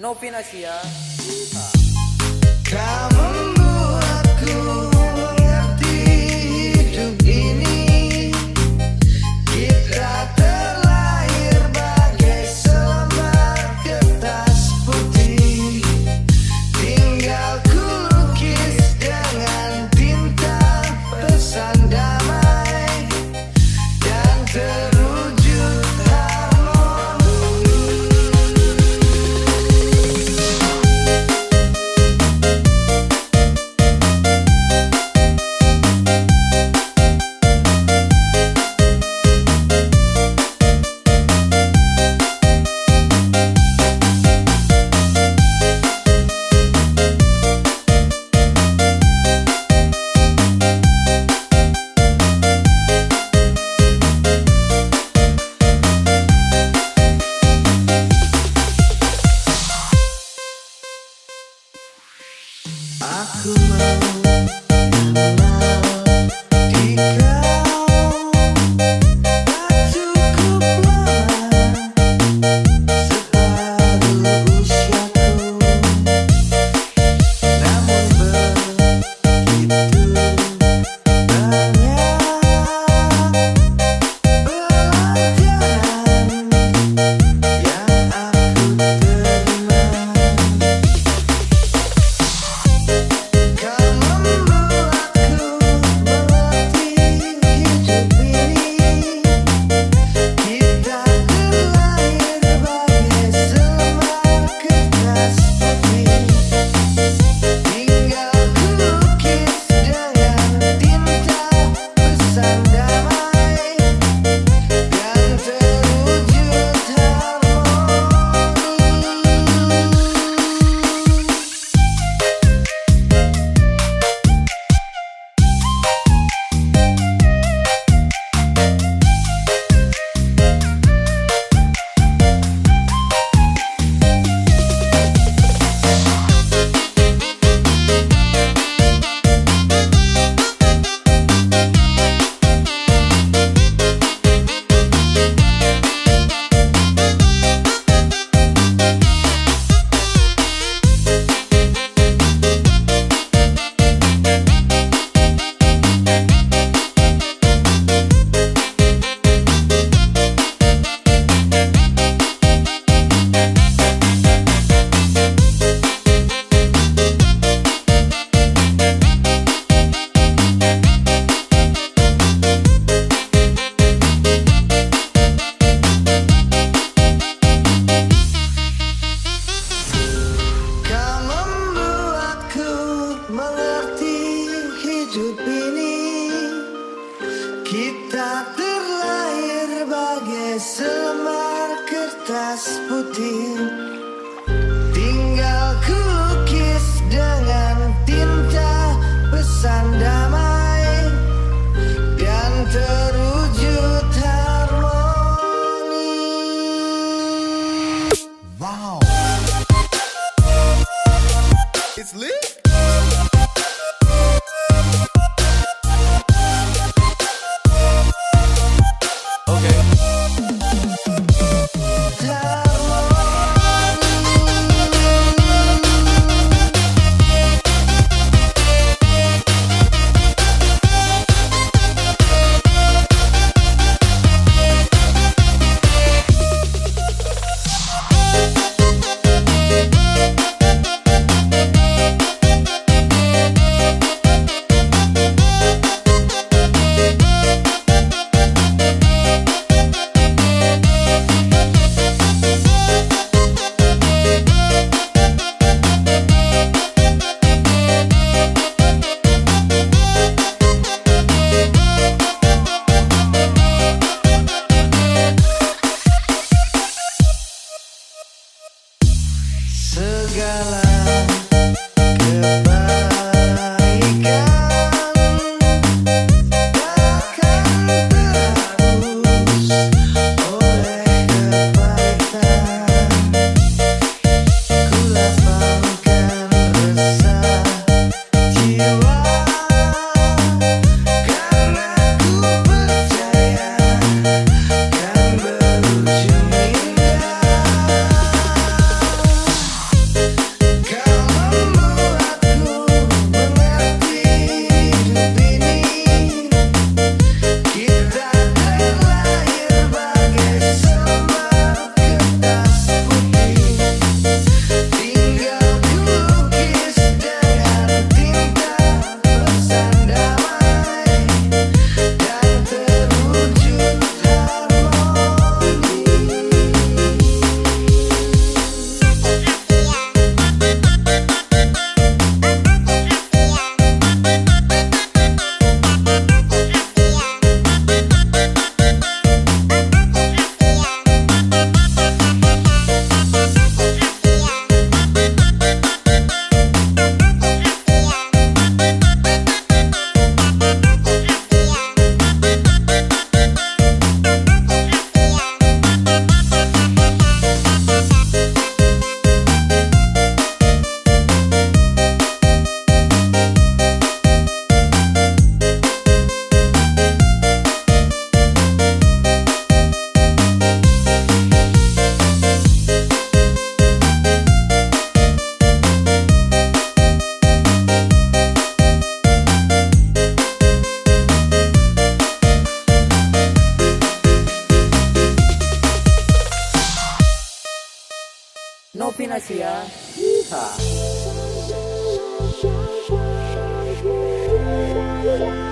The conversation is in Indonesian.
Novinasia. Kau membuatku sandal Segala Yeehaw. Thank you.